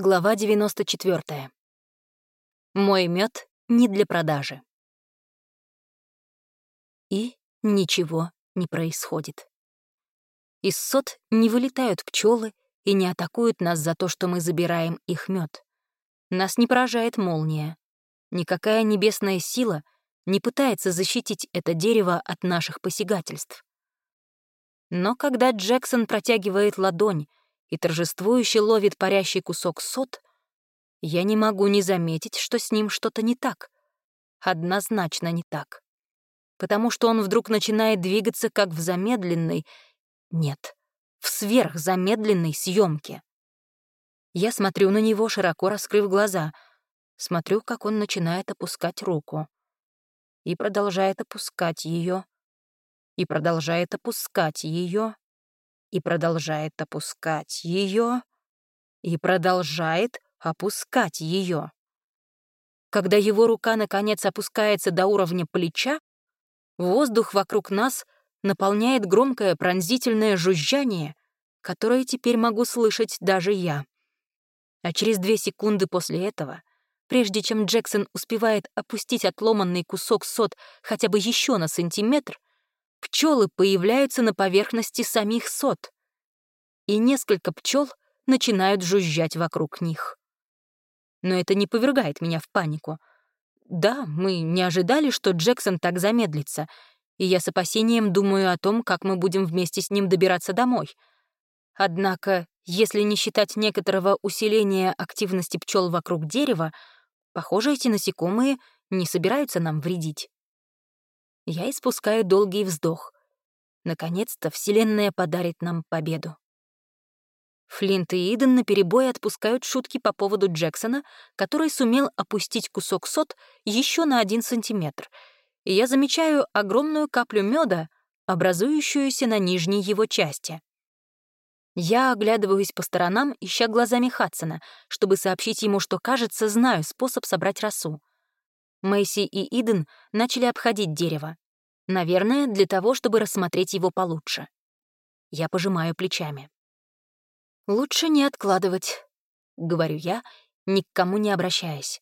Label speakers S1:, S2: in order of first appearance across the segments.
S1: Глава 94. Мой мед не для продажи. И ничего не происходит. Из сот не вылетают пчелы и не атакуют нас за то, что мы забираем их мед. Нас не поражает молния. Никакая небесная сила не пытается защитить это дерево от наших посягательств. Но когда Джексон протягивает ладонь и торжествующе ловит парящий кусок сот, я не могу не заметить, что с ним что-то не так. Однозначно не так. Потому что он вдруг начинает двигаться как в замедленной... Нет, в сверхзамедленной съемке. Я смотрю на него, широко раскрыв глаза. Смотрю, как он начинает опускать руку. И продолжает опускать ее. И продолжает опускать ее и продолжает опускать ее, и продолжает опускать ее. Когда его рука наконец опускается до уровня плеча, воздух вокруг нас наполняет громкое пронзительное жужжание, которое теперь могу слышать даже я. А через две секунды после этого, прежде чем Джексон успевает опустить отломанный кусок сот хотя бы еще на сантиметр, пчелы появляются на поверхности самих сот, и несколько пчел начинают жужжать вокруг них. Но это не повергает меня в панику. Да, мы не ожидали, что Джексон так замедлится, и я с опасением думаю о том, как мы будем вместе с ним добираться домой. Однако, если не считать некоторого усиления активности пчел вокруг дерева, похоже, эти насекомые не собираются нам вредить. Я испускаю долгий вздох. Наконец-то Вселенная подарит нам победу. Флинт и Иден наперебой отпускают шутки по поводу Джексона, который сумел опустить кусок сот еще на один сантиметр, и я замечаю огромную каплю меда, образующуюся на нижней его части. Я оглядываюсь по сторонам, ища глазами Хадсона, чтобы сообщить ему, что, кажется, знаю способ собрать росу. Мэйси и Иден начали обходить дерево. Наверное, для того, чтобы рассмотреть его получше. Я пожимаю плечами. «Лучше не откладывать», — говорю я, ни к кому не обращаясь.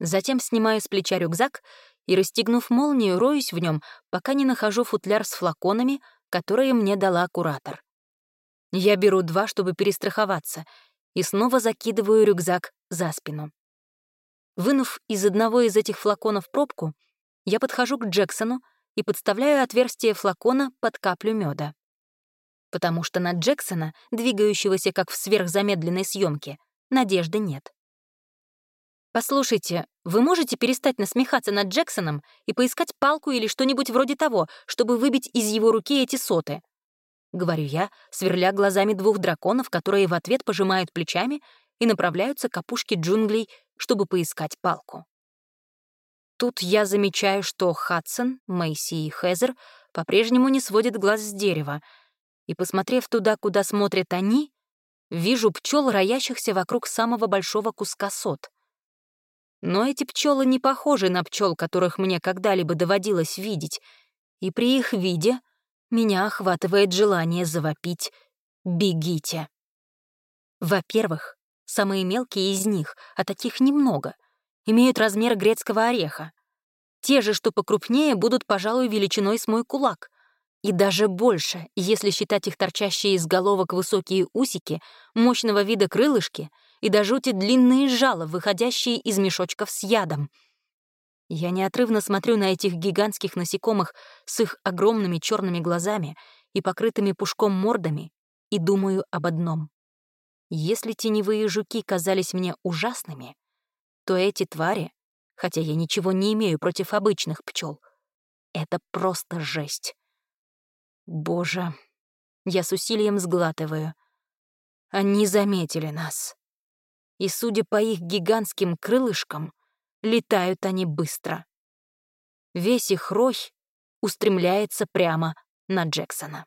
S1: Затем снимаю с плеча рюкзак и, расстегнув молнию, роюсь в нем, пока не нахожу футляр с флаконами, которые мне дала куратор. Я беру два, чтобы перестраховаться, и снова закидываю рюкзак за спину. Вынув из одного из этих флаконов пробку, я подхожу к Джексону и подставляю отверстие флакона под каплю меда. Потому что на Джексона, двигающегося как в сверхзамедленной съемке, надежды нет. «Послушайте, вы можете перестать насмехаться над Джексоном и поискать палку или что-нибудь вроде того, чтобы выбить из его руки эти соты?» — говорю я, сверля глазами двух драконов, которые в ответ пожимают плечами и направляются к опушке джунглей, чтобы поискать палку. Тут я замечаю, что Хадсон, Мэйси и Хезер по-прежнему не сводят глаз с дерева, и, посмотрев туда, куда смотрят они, вижу пчел, роящихся вокруг самого большого куска сот. Но эти пчелы не похожи на пчел, которых мне когда-либо доводилось видеть, и при их виде меня охватывает желание завопить «Бегите!». Во-первых, самые мелкие из них, а таких немного — имеют размер грецкого ореха. Те же, что покрупнее, будут, пожалуй, величиной с мой кулак. И даже больше, если считать их торчащие из головок высокие усики, мощного вида крылышки и до жути длинные жало, выходящие из мешочков с ядом. Я неотрывно смотрю на этих гигантских насекомых с их огромными черными глазами и покрытыми пушком мордами и думаю об одном. Если теневые жуки казались мне ужасными, то эти твари, хотя я ничего не имею против обычных пчел, это просто жесть. Боже, я с усилием сглатываю. Они заметили нас. И, судя по их гигантским крылышкам, летают они быстро. Весь их рой устремляется прямо на Джексона.